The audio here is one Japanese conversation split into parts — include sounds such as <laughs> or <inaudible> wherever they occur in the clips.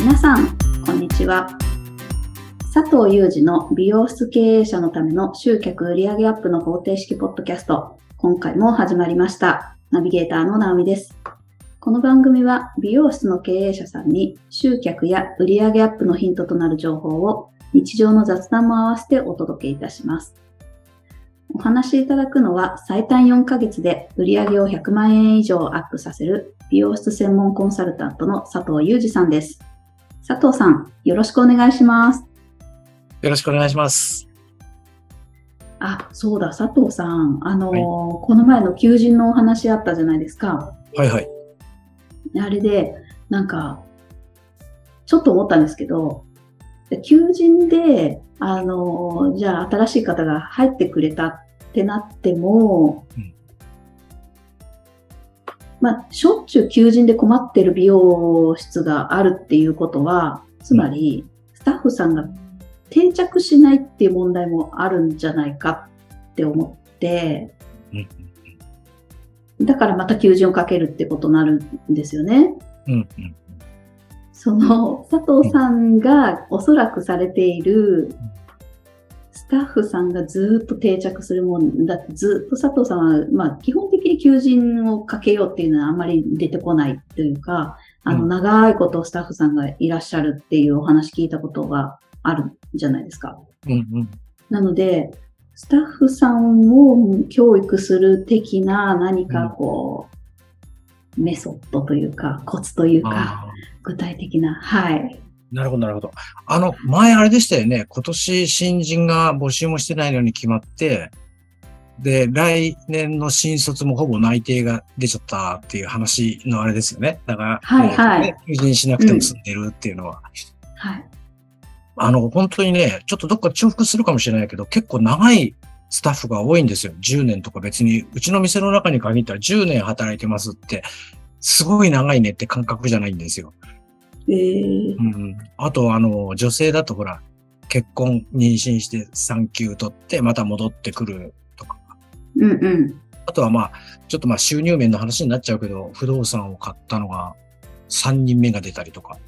皆さん、こんにちは。佐藤祐二の美容室経営者のための集客売上アップの方程式ポッドキャスト。今回も始まりました。ナビゲーターの直美です。この番組は美容室の経営者さんに集客や売上アップのヒントとなる情報を日常の雑談も合わせてお届けいたします。お話しいただくのは最短4ヶ月で売上を100万円以上アップさせる美容室専門コンサルタントの佐藤祐二さんです。佐藤さん、よろしくお願いします。よろしくお願いします。あ、そうだ、佐藤さん。あのーはいこの前の求人のお話あったじゃないですか。はいはい。あれで、なんか、ちょっと思ったんですけど、求人で、あのーじゃあ新しい方が入ってくれたってなっても、うんまあ、しょっちゅう求人で困ってる美容室があるっていうことは、つまり、スタッフさんが定着しないっていう問題もあるんじゃないかって思って、うんだからまた求人をかけるってことになるんですよね。うんうんその佐藤さんがおそらくされているスタッフさんがずっと定着するもんだってずっと佐藤さんは、まあ、基本的に求人をかけようっていうのはあんまり出てこないというか、あのうん長いことスタッフさんがいらっしゃるっていうお話聞いたことがあるじゃないですか。うんうんなので、スタッフさんを教育する的な何かこう、メソッドというか、コツというか、あ具体的な、はい。ーなるほど、なるほど。あの、前あれでしたよね。今年新人が募集もしてないのに決まって、で、来年の新卒もほぼ内定が出ちゃったっていう話のあれですよね。だから、はいはいね求人しなくても済んでるっていうのは。はい。あの、本当にね、ちょっとどっか重複するかもしれないけど、結構長いスタッフが多いんですよ。10年とか別に、うちの店の中に限ったら10年働いてますって、すごい長いねって感覚じゃないんですよ。えーう、ん。あと、あの、女性だとほら、結婚、妊娠して産休取って、また戻ってくるとか。うんうん。あとはまあ、ちょっとまあ収入面の話になっちゃうけど、不動産を買ったのが3人目が出たりとか。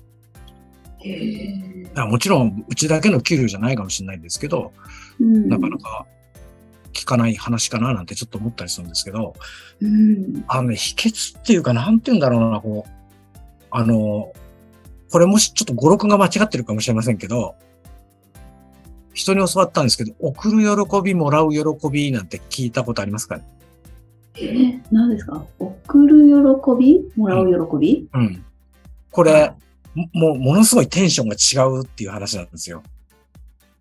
もちろん、うちだけの給料じゃないかもしれないんですけど、うんなかなか聞かない話かななんてちょっと思ったりするんですけど、うん。あのね、秘訣っていうか、なんて言うんだろうな、こう、あの、これもしちょっと語録が間違ってるかもしれませんけど、人に教わったんですけど、送る喜び、もらう喜びなんて聞いたことありますかね？えー、何ですか？送る喜び？もらう喜び、うん。これ、ももう、ものすごいテンションが違うっていう話なんですよ。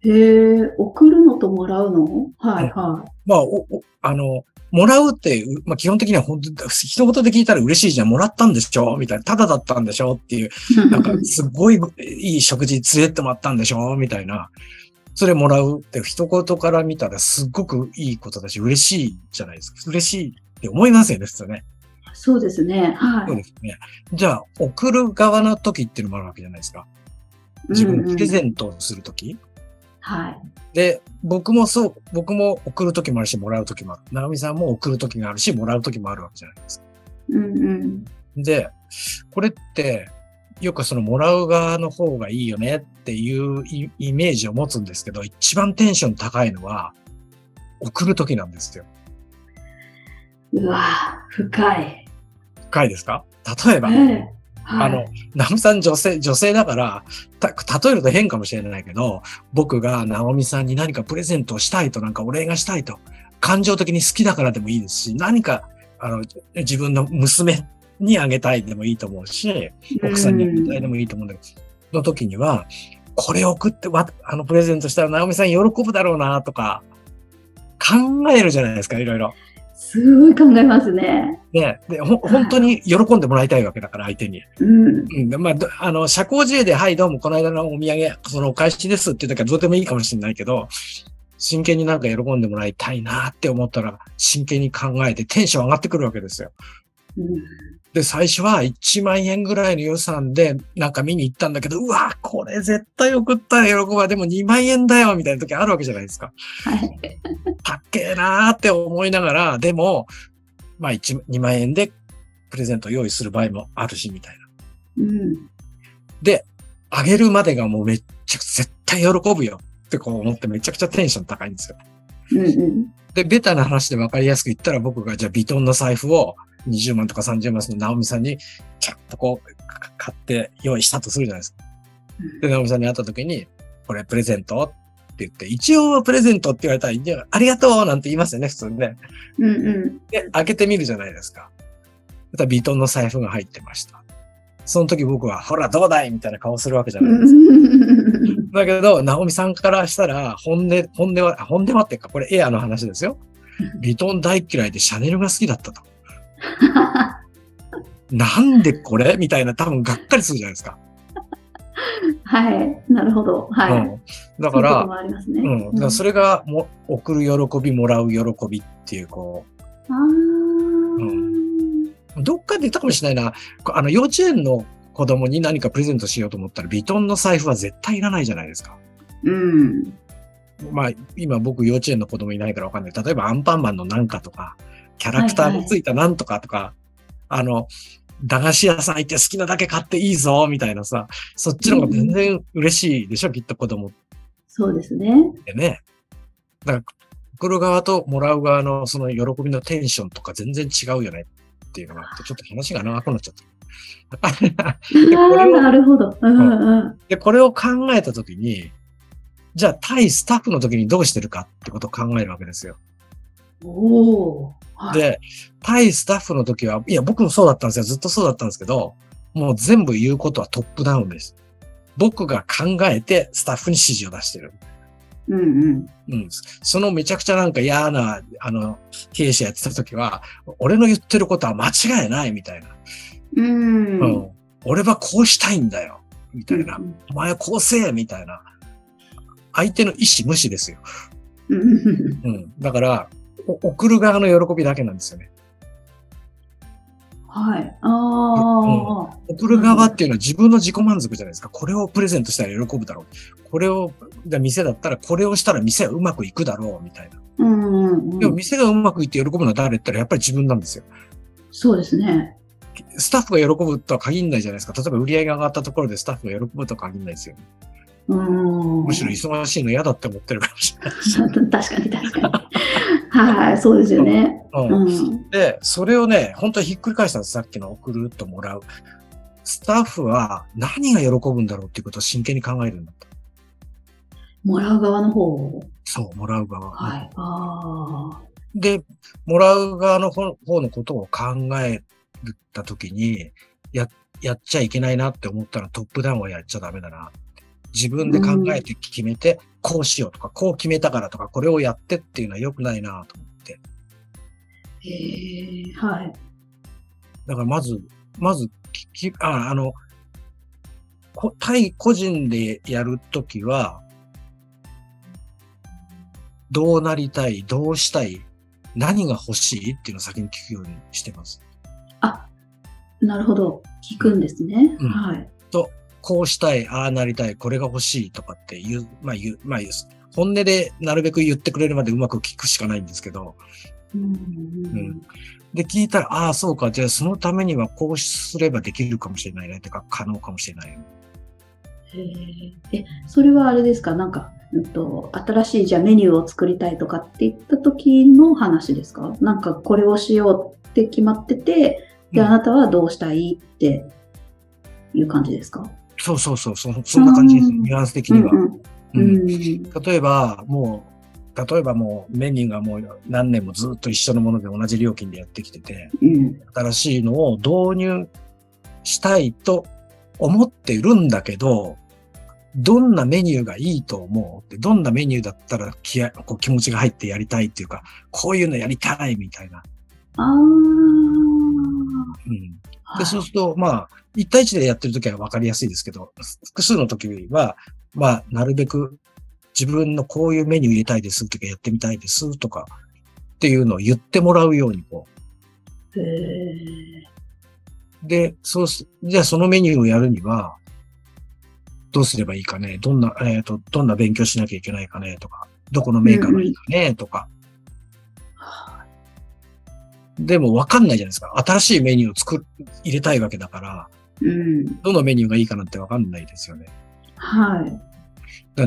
へえ、送るのともらうの？はいはまあ、お、おあの、もらうって、うまあ基本的には本当に、一言で聞いたら嬉しいじゃん、もらったんでしょ？みたいな、ただだったんでしょ？っていう、い。なんか、すごいいい食事連れてもらったんでしょ？みたいな。それもらうって一言から見たらすごくいいことだし、嬉しいじゃないですか。嬉しいって思いますよね、普通ね。そうですね。はい。そうですね。じゃあ、送る側の時っていうのもあるわけじゃないですか。自分プレゼンントをする時、はい。で、僕もそう、僕も送る時もあるし、もらう時もある。直美さんも送る時があるし、もらう時もあるわけじゃないですか。うんうん。で、これって、よくそのもらう側の方がいいよねっていうイイメージを持つんですけど、一番テンション高いのは、送る時なんですよ。うわぁ、深い。深いですか？例えば、あの、ナムさん女性、女性だから、た、例えると変かもしれないけど、僕がナオミさんに何かプレゼントをしたいと、なんかお礼がしたいと、感情的に好きだからでもいいですし、何か、あの、自分の娘にあげたいでもいいと思うし、奥さんにあげたいでもいいと思うんだけど、の時には、これ送ってわ、あの、プレゼントしたらナオミさん喜ぶだろうな、とか、考えるじゃないですか、いろいろ。すごい考えますね。ね、で、ほ、本当に喜んでもらいたいわけだから、相手に。うん。うん、でまあ、どあの、社交辞令で、はい、どうも、この間のお土産、そのお返しですって言ったからどうでもいいかもしれないけど、真剣になんか喜んでもらいたいなって思ったら、真剣に考えてテンション上がってくるわけですよ。うんで、最初は1万円ぐらいの予算でなんか見に行ったんだけど、うわ、これ絶対送ったら喜ば、でも2万円だよ、みたいな時あるわけじゃないですか。はい。かっけえなーって思いながら、でも、まあ1、2万円でプレゼントを用意する場合もあるし、みたいな。うん。で、あげるまでがもうめっちゃ絶対喜ぶよってこう思ってめちゃくちゃテンション高いんですよ。うんうん。で、ベタな話で分かりやすく言ったら僕がじゃあビトンの財布を20万とか30万のナオミさんにちゃんとこうか買って用意したとするじゃないですか。で、ナオミさんに会った時に、これプレゼントって言って、一応プレゼントって言われたら、ありがとうなんて言いますよね、普通にね。うんうん。で、開けてみるじゃないですか。またビトンの財布が入ってました。その時僕は、ほら、どうだいみたいな顔するわけじゃないですか。だけど、ナオミさんからしたら、本音、本音は、本音はっていうか、これエアの話ですよ。ビトン大嫌いでシャネルが好きだったと。<laughs> なんでこれ？みたいな多分がっかりするじゃないですか。はい。なるほど。はい。うん、だから、もありますね。うん、だからそれがも送る喜び、もらう喜びっていう、こあーう、どっかで言ったかもしれないな、こあの幼稚園の子供に何かプレゼントしようと思ったら、ビトンの財布は絶対いらないじゃないですか。うん。まあ、今僕幼稚園の子供いないからわかんない。例えばアンパンマンのなんかとか、キャラクターのついたなんとかとか、あの、駄菓子屋さん行って好きなだけ買っていいぞ、みたいなさ、そっちの方が全然嬉しいでしょ、きっと子供っそうですね。てね。だから、送る側ともらう側のその喜びのテンションとか全然違うよねっていうのがあって、ちょっと話が長くなっちゃった。<laughs> なるほど。うんうん。で、これを考えたときに、じゃあ対スタッフの時にどうしてるかってことを考えるわけですよ。おい、で、対スタッフの時は、いや、僕もそうだったんですよ。ずっとそうだったんですけど、もう全部言うことはトップダウンです。僕が考えてスタッフに指示を出してる。うんうん。うん。そのめちゃくちゃなんか嫌な、あの、経営者やってた時は、俺の言ってることは間違いないみたいな。うん。うん。俺はこうしたいんだよ。みたいな。うんお前はこうせえみたいな。相手の意思無視ですよ。うんうん。だから、お送る側の喜びだけなんですよね。はい。ああ。送る側っていうのは自分の自己満足じゃないですか。これをプレゼントしたら喜ぶだろう。これを、店だったらこれをしたら店はうまくいくだろう、みたいな。うんうんうん。でも店がうまくいって喜ぶのは誰って言ったらやっぱり自分なんですよ。そうですね。スタッフが喜ぶとは限らないじゃないですか。例えば売り上げが上がったところでスタッフが喜ぶとは限らないですよ。うん。むしろ忙しいの嫌だって思ってるかもしれないし。<laughs> 確かに確かに。はい、そうですよね。うんうん。で、それをね、本当にひっくり返したんです。さっきの送るともらう。スタッフは何が喜ぶんだろうっていうことを真剣に考えるんだと。もらう側の方。そう、もらう側。はい。ああ。で、もらう側の方方のことを考えたときに、や、やっちゃいけないなって思ったらトップダウンはやっちゃダメだな。自分で考えて決めて、こうしようとか、こう決めたからとか、これをやってっていうのは良くないなと思って。へえ。はい。だからまず、まず、ききああの、こ対個人でやるときは、どうなりたい、どうしたい、何が欲しいっていうのを先に聞くようにしてます。あ、なるほど。聞くんですね。うんはい。こうしたい、ああなりたい、これが欲しいとかって言う、まあ言う、まあ言う、本音でなるべく言ってくれるまでうまく聞くしかないんですけど、うんうんで、聞いたら、ああ、そうか、じゃあそのためにはこうすればできるかもしれないね、てか可能かもしれない。へえ。え、それはあれですか？なんか、うんと、新しいじゃあメニューを作りたいとかって言った時の話ですか？なんかこれをしようって決まってて、で、うん。あなたはどうしたいっていう感じですか？そうそうそう、そそんな感じです、うんニュアンス的には。例えば、もう、例えばもうメニューがもう何年もずっと一緒のもので同じ料金でやってきてて、うん。新しいのを導入したいと思っているんだけど、どんなメニューがいいと思うって、どんなメニューだったら気合こう気持ちが入ってやりたいっていうか、こういうのやりたいみたいな。ああ。うん、で、はいそうすると、まあ、1対1でやってるときは分かりやすいですけど、複数のときは、まあ、なるべく自分のこういうメニュー入れたいですとかやってみたいですとかっていうのを言ってもらうようにこ。う。で、そうす、じゃあそのメニューをやるには、どうすればいいかね？どんな、えっ、と、どんな勉強しなきゃいけないかね？とか、どこのメーカーがいいかね？とか。でも分かんないじゃないですか。新しいメニューを作る、入れたいわけだから、うん。どのメニューがいいかなんてわかんないですよね。はい。だ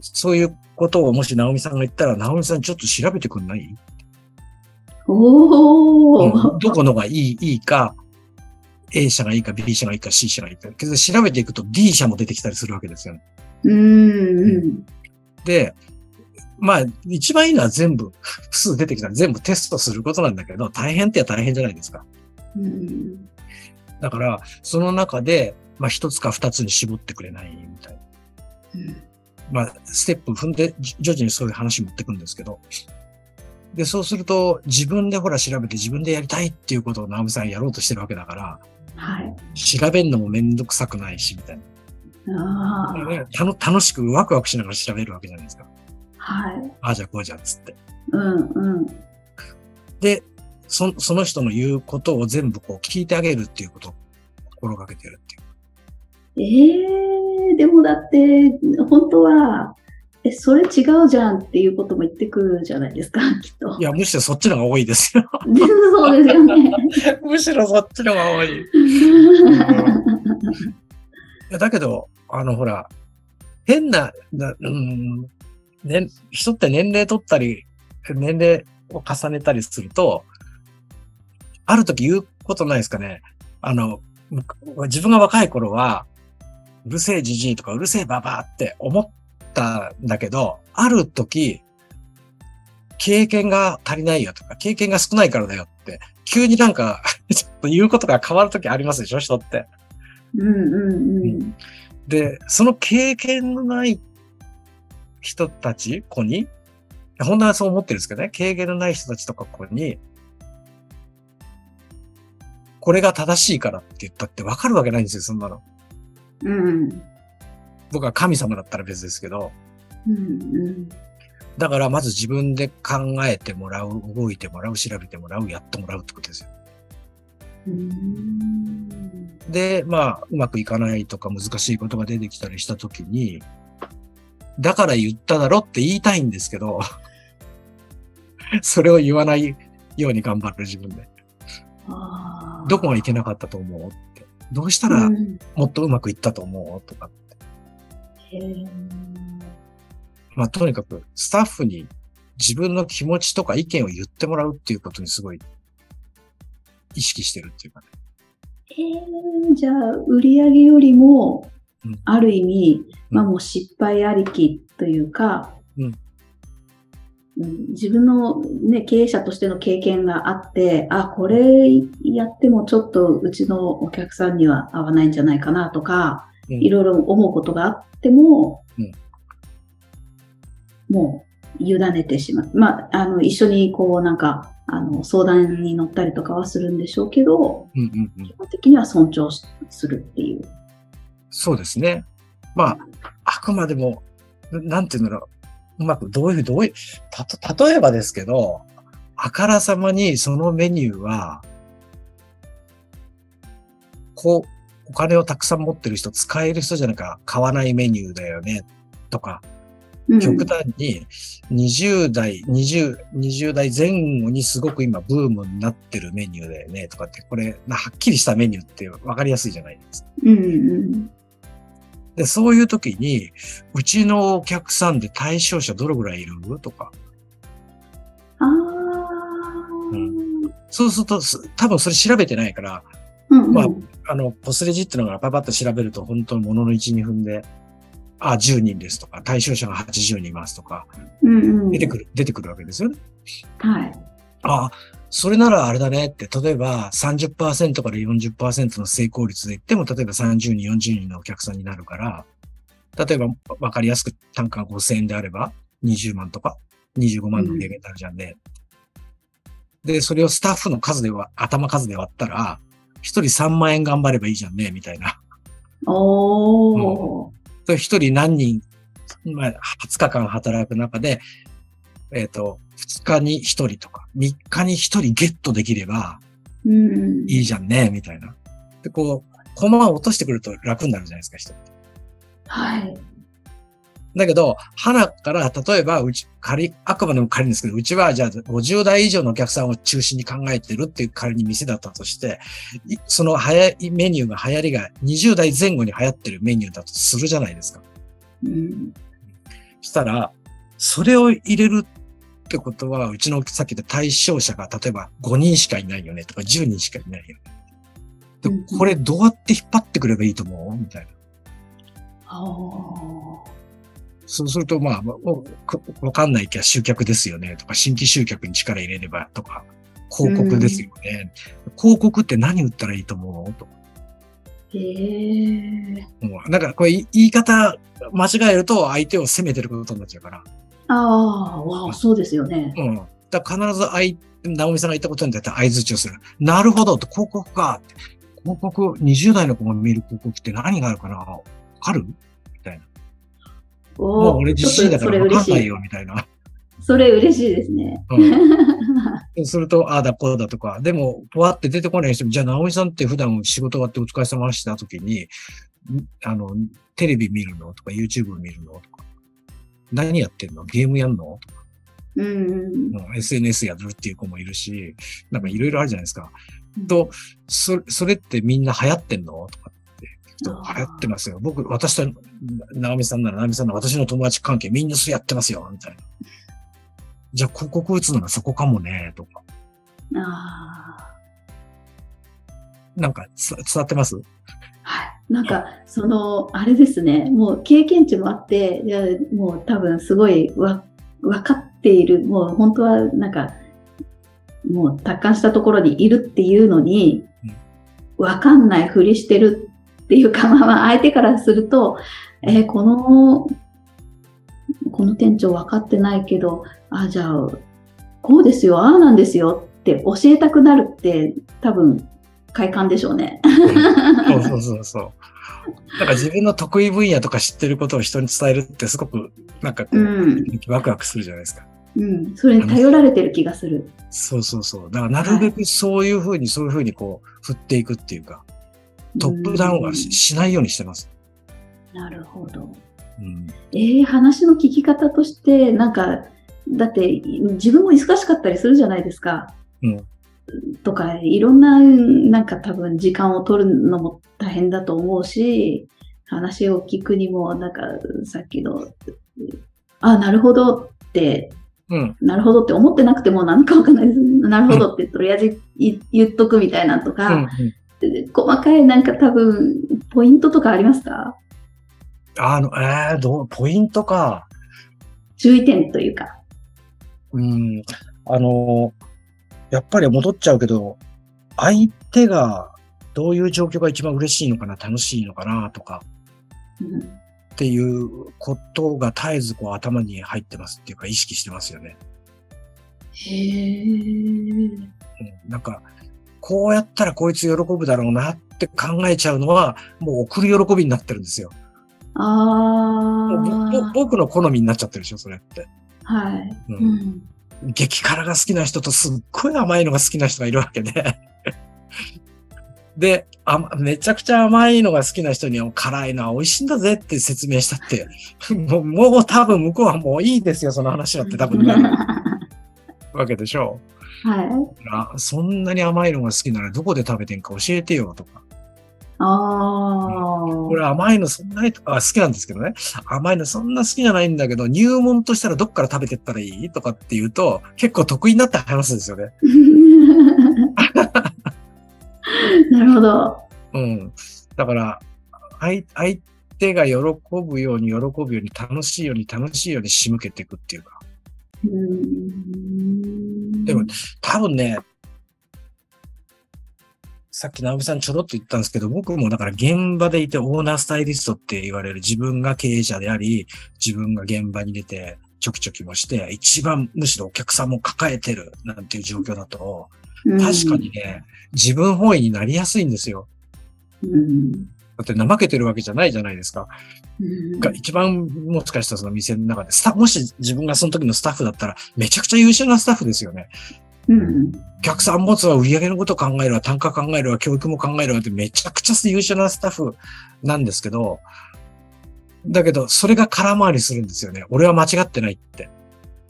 そういうことをもし直美さんが言ったら、直美さんちょっと調べてくんない、おー。うんどこのがいい、いいか、A 社がいいか、B 社がいいか、C 社がいいか。けど調べていくと D 社も出てきたりするわけですよね。うん。うん。で、まあ、一番いいのは全部、複 <laughs> 数出てきたら全部テストすることなんだけど、大変っては大変じゃないですか。うん。だから、その中で、まあ、一つか二つに絞ってくれないみたいな。うんまあ、ステップ踏んで、じ徐々にそういう話持ってくんですけど。で、そうすると、自分でほら調べて自分でやりたいっていうことを直美さんやろうとしてるわけだから、はい。調べるのもめんどくさくないし、みたいあな。ねたの楽しくワクワクしながら調べるわけじゃないですか。あ。はい。ああじゃあこうじゃんっつって。うんうん。で、そその人の言うことを全部こう聞いてあげるっていうことを心がけてるっていう。ええでもだって、本当は、え、それ違うじゃんっていうことも言ってくるじゃないですか、<laughs> きっと。いや、むしろそっちの方が多いですよ。そうですよね。<laughs> むしろそっちの方が多い。いやだけど、あの、ほら、変な、なうん、ね、人って年齢取ったり、年齢を重ねたりすると、ある時言うことないですかね。あの、む自分が若い頃は、うるせえじじいとかうるせえばばって思ったんだけど、ある時、経験が足りないよとか、経験が少ないからだよって、急になんか、ちょっと言うことが変わる時ありますでしょ、人って。うんうんうん。で、その経験のない人たち、子に、本当はそう思ってるんですけどね、経験のない人たちとか子に、これが正しいからって言ったって分かるわけないんですよ、そんなの。うん僕は神様だったら別ですけど。うんうん。だからまず自分で考えてもらう、動いてもらう、調べてもらう、やってもらうってことですよ。うんで、まあ、うまくいかないとか難しいことが出てきたりしたときに、だから言っただろって言いたいんですけど、それを言わないように頑張る自分で。どこがいけなかったと思うって。どうしたらうんもっとうまくいったと思うとか。へーまあ、とにかくスタッフに自分の気持ちとか意見を言ってもらうっていうことにすごい意識してるっていうかね。えーじゃあ、売り上げよりもうん、ある意味、うんまあもう失敗ありきというか、自分の、ね、経営者としての経験があって、あ、これやってもちょっとうちのお客さんには合わないんじゃないかなとか、うんいろいろ思うことがあっても、うんもう委ねてしまう。まあ、あの、一緒にこうなんか、あの、相談に乗ったりとかはするんでしょうけど、うんうんうん。基本的には尊重しするっていう。そうですね。まあ、あくまでも、ななんていうんだろう。うまく、どういうどういう、たと、例えばですけど、あからさまにそのメニューは、こう、お金をたくさん持ってる人、使える人じゃなきゃ買わないメニューだよね、とか、うん極端に20代、20、20代前後にすごく今ブームになってるメニューだよね、とかって、これ、なはっきりしたメニューって分かりやすいじゃないですか。うんうんで、そういう時に、うちのお客さんで対象者どれぐらいいる？とか。ああ、うそうすると、す多分それ調べてないから、うんうんまああの、ポスレジっていうのがパパッと調べると、本当にものの1、2分で、あ、10人ですとか、対象者が80人いますとか、うんうん出てくる、出てくるわけですよね。はい。あ、それならあれだねって、例えば30%から40%の成功率で言っても、例えば30人、40人のお客さんになるから、例えばわかりやすく単価が5000円であれば、20万とか25万の売り上げになるじゃんね。で、それをスタッフの数では、頭数で割ったら、一人3万円頑張ればいいじゃんね、みたいな。おー。で一人何人、まあ、20日間働く中で、えっ、と、2日に1人とか、3日に1人ゲットできればうんいいじゃんね、みたいな。で、こう、コマを落としてくると楽になるじゃないですか、人って。はい。だけど、花から、例えば、うち、仮、あくまでも仮ですけど、うちは、じゃあ、50代以上のお客さんを中心に考えてるっていう仮に店だったとして、いその流行り、メニューが流行りが20代前後に流行ってるメニューだとするじゃないですか。うん。したら、それを入れるってことは、うちのさっき言った対象者が、例えば5人しかいないよねとか10人しかいないよね。でうんうんこれどうやって引っ張ってくればいいと思う？みたいな。ああ。そうすると、まあ、わかんないけど集客ですよねとか、新規集客に力入れればとか、広告ですよね。広告って何売ったらいいと思う？と。へえ。うんだからこれ言い方間違えると相手を責めてることになっちゃうから。ああ、わあ、そうですよね。うん。だから必ず相、直美さんが言ったことに対して相づちをする。なるほど広告かって。広告、20代の子が見る広告って何があるかな？わかる？みたいな。もうお俺自身だから。わかんないよ、みたいな。それ嬉しいですね。うん。すると、ああだこうだとか。でも、ぽわって出てこない人も、じゃあ、直美さんって普段仕事終わってお疲れ様した時に、んあの、テレビ見るのとか、YouTube 見るのとか。何やってんの？ゲームやんの？とか、うんうん。うん SNS やるっていう子もいるし、なんかいろいろあるじゃないですか。と、そそれってみんな流行ってんの？とかって聞くと。あー流行ってますよ。僕、私と、直美さんなら直美さんなら私の友達関係みんなそれやってますよ、みたいな。じゃあ広告打つのがそこかもね、とか。あなんかつ伝わってます？なんか、その、あれですね。もう経験値もあって、いやもう多分すごいわ、分かっている。もう本当はなんか、もう達観したところにいるっていうのにうん、分かんないふりしてるっていうか、まあ、相手からすると、えーこの、この店長分かってないけど、あ、じゃあ、こうですよ、ああなんですよって教えたくなるって多分快感でしょうね。そうそうそうそう。なんか自分の得意分野とか知ってることを人に伝えるってすごく、なんかこう、うんワクワクするじゃないですか。うん、それに頼られてる気がする。そうそうそう。だからなるべくそういうふうに、そういうふうにこう、振っていくっていうか、トップダウンはしないようにしてます。なるほど。うん。えー、話の聞き方として、なんか、だって自分も忙しかったりするじゃないですか。うんとか、いろんな、なんか多分時間を取るのも大変だと思うし、話を聞くにも、なんかさっきの、あ、なるほどって、うん。なるほどって思ってなくてもなんかわかんないです。なるほどってとりあえず言言っとくみたいなのとうんか、うん。細かいなんか多分、ポイントとかありますか？あの、えー、どう、ポイントか。注意点というか。うん。あの、やっぱり戻っちゃうけど、相手がどういう状況が一番嬉しいのかな、楽しいのかな、とかうんっていうことが絶えずこう頭に入ってますっていうか意識してますよね。へーうん、なんか、こうやったらこいつ喜ぶだろうなって考えちゃうのは、もう送る喜びになってるんですよ。ああ。僕の好みになっちゃってるでしょ、それって。はい。ううんん。激辛が好きな人とすっごい甘いのが好きな人がいるわけで。で、あめちゃくちゃ甘いのが好きな人には辛いのは美味しいんだぜって説明したって、<laughs> もうもう多分向こうはもういいですよ、その話はって多分なる <laughs> わけでしょはい。そんなに甘いのが好きならどこで食べてんか教えてよとか。ああ。これ甘いのそんなにあ好きなんですけどね。甘いのそんな好きじゃないんだけど、入門としたらどっから食べてったらいいとかっていうと、結構得意になって話すんですよね。<laughs> なるほど。うん。だから、相相手が喜ぶように喜ぶように楽しいように楽しいように仕向けていくっていうか。うでも、多分ね、さっき直美さんちょろっと言ったんですけど、僕もだから現場でいてオーナースタイリストって言われる自分が経営者であり、自分が現場に出てちょきちょきもして、一番むしろお客さんも抱えてるなんていう状況だと、確かに。ね、自分本位になりやすいんですよ。うん。だって怠けてるわけじゃないじゃないですか。うんが一番もしかしたらその店の中で、もし自分がその時のスタッフだったら、めちゃくちゃ優秀なスタッフですよね。うん。お客さん持つわ、売り上げのこと考えるわ、単価考えるわ、教育も考えるわってめちゃくちゃ優秀なスタッフなんですけど、だけど、それが空回りするんですよね。俺は間違ってないって。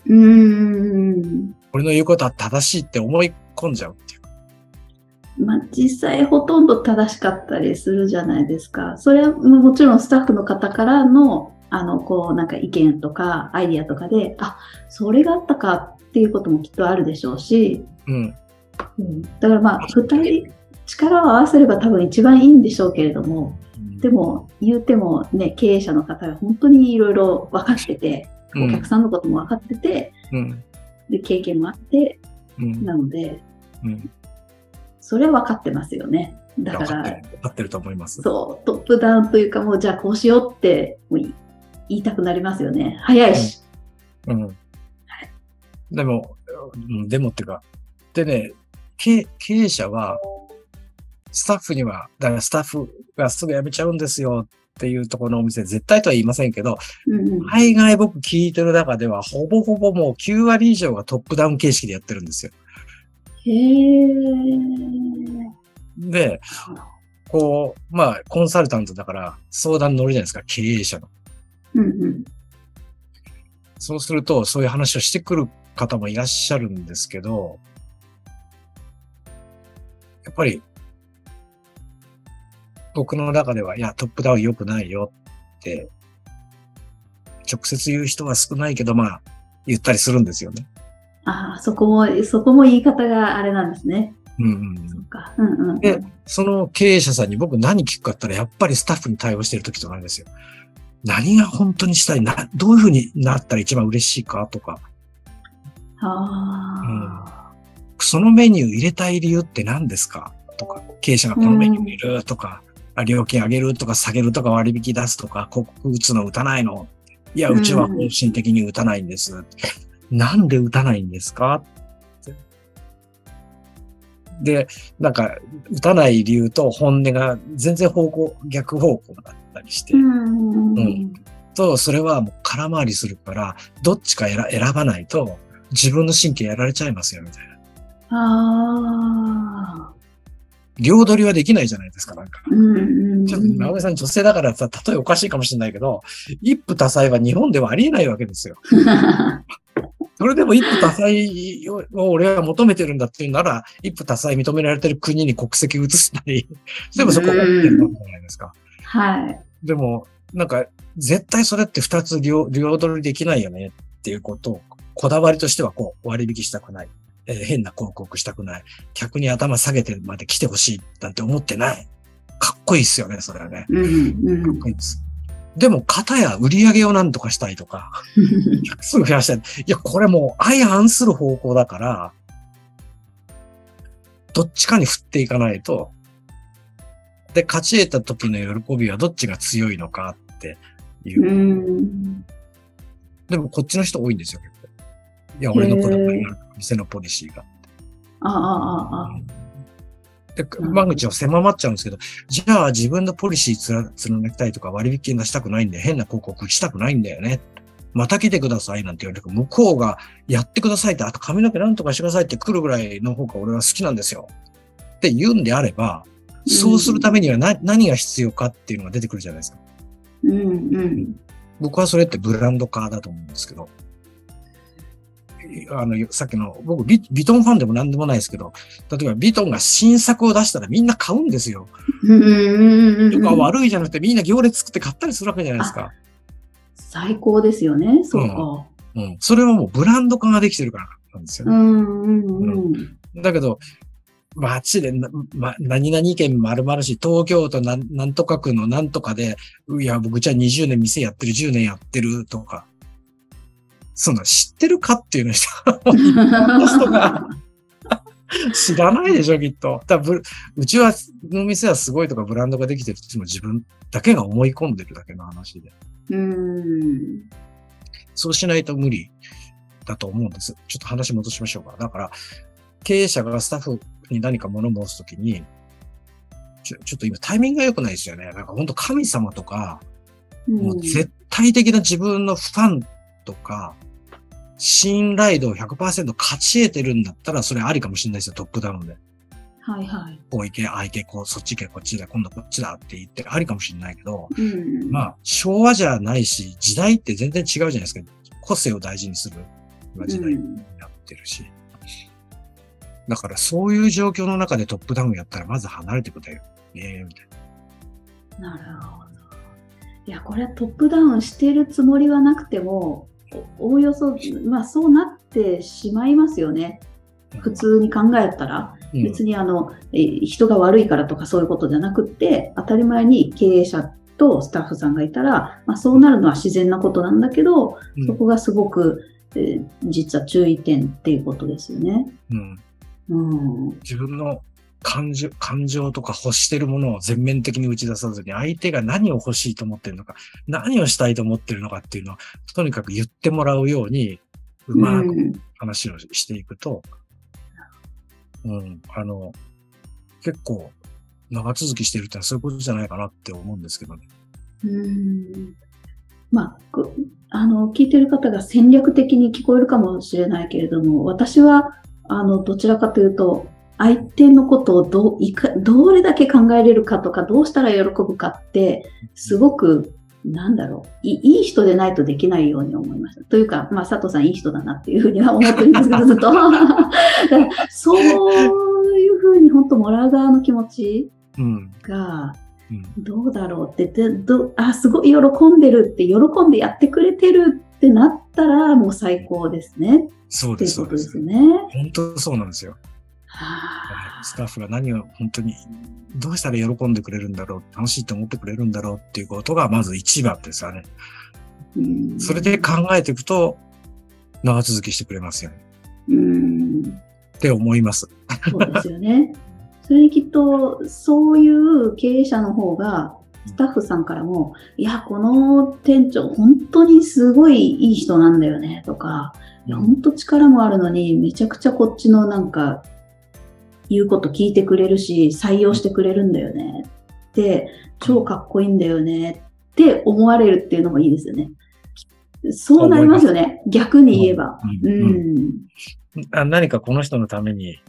うーん。俺の言うことは正しいって思い込んじゃうっていうか。まあ、実際ほとんど正しかったりするじゃないですか。それはももちろんスタッフの方からの、あの、こう、なんか意見とかアイディアとかで、あ、それがあったかっていうこともきっとあるでしょうし、うん。うん、だからまあ、二人力を合わせれば多分一番いいんでしょうけれども、でも、言うてもね、経営者の方が本当にいろいろ分かってて、うんお客さんのことも分かってて、うん。で、経験もあって、うん。なので、うん。それは分かってますよね。だから、。分かってると思います。そう、トップダウンというか、もうじゃあこうしようって言いたくなりますよね。早いし。うん。でも、うんでもっていうか、でね、経経営者は、スタッフには、だからスタッフがすぐ辞めちゃうんですよっていうところのお店、絶対とは言いませんけど、海外僕聞いてる中では、ほぼほぼもう9割以上がトップダウン形式でやってるんですよ。へー。で、こう、まあ、コンサルタントだから相談乗るじゃないですか、経営者の。うんうん。そうすると、そういう話をしてくる方もいらっしゃるんですけど、やっぱり、僕の中では、いや、トップダウン良くないよって、直接言う人は少ないけど、まあ、言ったりするんですよね。ああ、そこも、そこも言い方があれなんですね。うんうんうん。そっか。うん。でその経営者さんに僕何聞くかって言ったら、やっぱりスタッフに対応してる時とかなんですよ。何が本当にしたいな、どういうふうになったら一番嬉しいかとか、あそのメニュー入れたい理由って何ですか？とか、経営者がこのメニュー入れるとか、あ料金上げるとか下げるとか割引出すとか、広告打つの打たないの？いや、うちは方針的に打たないんです。なんで打たないんですか？で、なんか、打たない理由と本音が全然方向、逆方向だったりして、ーうん。うん。と、それはもう空回りするから、どっちか選選ばないと、自分の神経やられちゃいますよ、みたいな。ああ。両取りはできないじゃないですか、なんか。うんうんちょっと、直江さん女性だからさ、例えおかしいかもしれないけど、一夫多妻は日本ではありえないわけですよ。<laughs> それでも一夫多妻を俺は求めてるんだっていうなら、一夫多妻認められてる国に国籍移したり、でもそこは OK なわけじゃないですか。はい。でも、なんか、絶対それって二つ両両取りできないよねっていうことを、こだわりとしてはこう、割引したくない。えー変な広告したくない。客に頭下げてまで来てほしいなんて思ってない。かっこいいっすよね、それはね。うんうかっんこいいです。でも、型や売り上げを何とかしたいとか、<laughs> すぐ増やしたい。いや、これもう相反する方向だから、どっちかに振っていかないと、で、勝ち得た時の喜びはどっちが強いのかっていうう。ん。でも、こっちの人多いんですよ、結構。いや、俺のこだわりが、店のポリシーが。ああ、ああ、ああ。で、間口を狭まっちゃうんですけど、じゃあ自分のポリシーつら貫きたいとか割引出したくないんで変な広告したくないんだよね。また来てくださいなんて言われる向こうがやってくださいって、あと髪の毛なんとかしてくださいって来るぐらいの方が俺は好きなんですよ。って言うんであれば、そうするためには何何が必要かっていうのが出てくるじゃないですか。うんうん。僕はそれってブランド化だと思うんですけど。あの、さっきの、僕ビ、ビトンファンでも何でもないですけど、例えばビトンが新作を出したらみんな買うんですよ。うんうんうんとか悪いじゃなくてみんな行列作って買ったりするわけじゃないですか。最高ですよね、そうか。うん。それはもうブランド化ができてるからなんですよね。うんうんうん。だけど、街でな、ま、何々県丸々し、東京都なんなんとか区のなんとかで、いや、僕じゃあ20年店やってる、10年やってるとか、そんな知ってるかっていうの人の人が知らないでしょ、きっと。だぶうちは、の店はすごいとかブランドができてるっても自分だけが思い込んでるだけの話で。うん。そうしないと無理だと思うんです。ちょっと話戻しましょうか。だから、経営者がスタッフに何か物申すときに、ちょ、<laughs> ちょっと今タイミングが良くないですよね。なんか本当神様とか、もう絶対的な自分のファンとか、信頼度を100%勝ち得てるんだったら、それありかもしれないですよ、トップダウンで。はいはい。こう行け、ああ行け、こう、そっち行け、こっちだ、今度こっちだって言ってありかもしれないけど、うん。まあ、昭和じゃないし、時代って全然違うじゃないですか。個性を大事にする今時代にうんなってるし。だからそういう状況の中でトップダウンやったらまず離れてくれよ。ねみたいなるほど。いや、これはトップダウンしてるつもりはなくても、おおおよそ、まあそうなってしまいますよね。な。普通に考えたら。うん別にあの、えー人が悪いからとかそういうことじゃなくって、当たり前に経営者とスタッフさんがいたら、まあ、そうなるのは自然なことなんだけど、うんそこがすごく、えー実は注意点っていうことですよね。うんうん。自分の感情、感情とか欲してるものを全面的に打ち出さずに、相手が何を欲しいと思ってるのか、何をしたいと思ってるのかっていうのを、とにかく言ってもらうように、うまくうん話をしていくと、うん、あの、結構長続きしてるってのはそういうことじゃないかなって思うんですけどね。うんまあ、こあの、聞いてる方が戦略的に聞こえるかもしれないけれども、私は、あの、どちらかというと、相手のことをどういか、どれだけ考えれるかとか、どうしたら喜ぶかって、すごく、なんだろうい、いい人でないとできないように思いました。というか、まあ、佐藤さんいい人だなっていうふうには思ってるんですけど、ずっと。<laughs> そういうふうに、本当もらう側の気持ちうん。が、うん。どうだろうってでどあすごい喜んでるって喜んでやってくれてるってなったらもう最高ですねそうです、そうですね。本当そうなんですよ。はあスタッフが何を本当に、どうしたら喜んでくれるんだろう、楽しいと思ってくれるんだろうっていうことがまず一番ですよね。うんそれで考えていくと、長続きしてくれますよね。うんって思います。そうですよね。それにきっとそういう経営者の方がスタッフさんからも、いや、この店長本当にすごいいい人なんだよねとか、いや、本当力もあるのに、めちゃくちゃこっちのなんか、言うこと聞いてくれるし、採用してくれるんだよねって、超かっこいいんだよねって思われるっていうのもいいですよね。そうなりますよね。逆に言えば。ううん何かこの人のために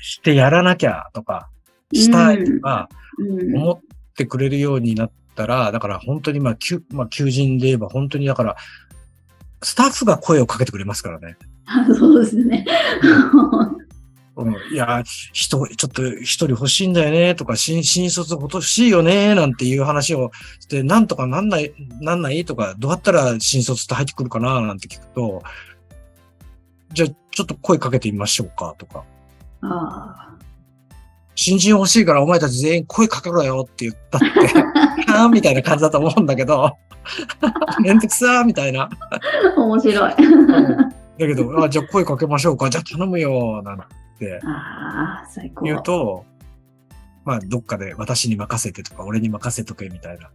してやらなきゃとか、したいとかうん。思ってくれるようになったら、だから本当にまあ、求まあ、求人で言えば本当にだから、スタッフが声をかけてくれますからね。<laughs> そうですね。<laughs> うん、いや、人、ちょっと一人欲しいんだよねとか、新、新卒欲しいよねなんていう話をして、なんとかなんない、なんないとか、どうやったら新卒って入ってくるかななんて聞くと、じゃあちょっと声かけてみましょうかとか、あ新人欲しいからお前たち全員声かけろよって言ったって、<laughs> はぁみたいな感じだと思うんだけど、<laughs> めんどくさーみたいな。あ、面白い。だけど、あじゃあ声かけましょうか、じゃあ頼むよ、なんてああ、最高。言うと、まあ、どっかで私に任せてとか、俺に任せとけみたいな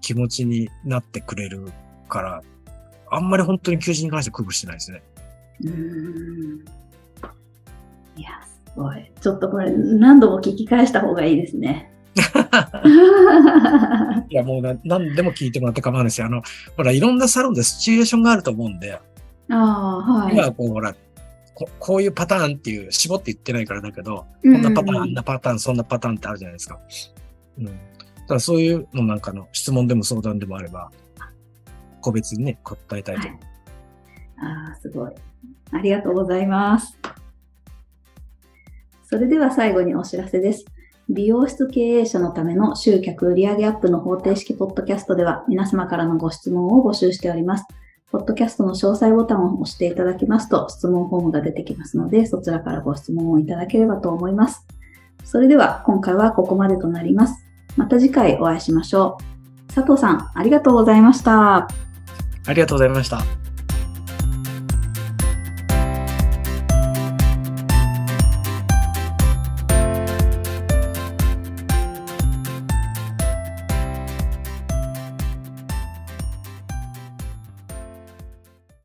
気持ちになってくれるから、あんまり本当に求人に関して苦労してないですね。うーんいや、すごい。ちょっとこれ、何度も聞き返した方がいいですね。<laughs> いや、もうな何でも聞いてもらって構わないですよ。あの、ほら、いろんなサロンでシチュエーションがあると思うんで、ああ、はい。今はこう、ほら、ここういうパターンっていう、絞って言ってないからだけど、こうんんなパターン、あんなパターン、そんなパターンってあるじゃないですか。うん。だからそういうのなんかの質問でも相談でもあれば、個別にね、答えたいと思う。ああ、すごい。ありがとうございます。それでは最後にお知らせです。美容室経営者のための集客売上アップの方程式ポッドキャストでは皆様からのご質問を募集しております。ポッドキャストの詳細ボタンを押していただきますと質問フォームが出てきますので、そちらからご質問をいただければと思います。それでは今回はここまでとなります。また次回お会いしましょう。佐藤さん、ありがとうございました。ありがとうございました。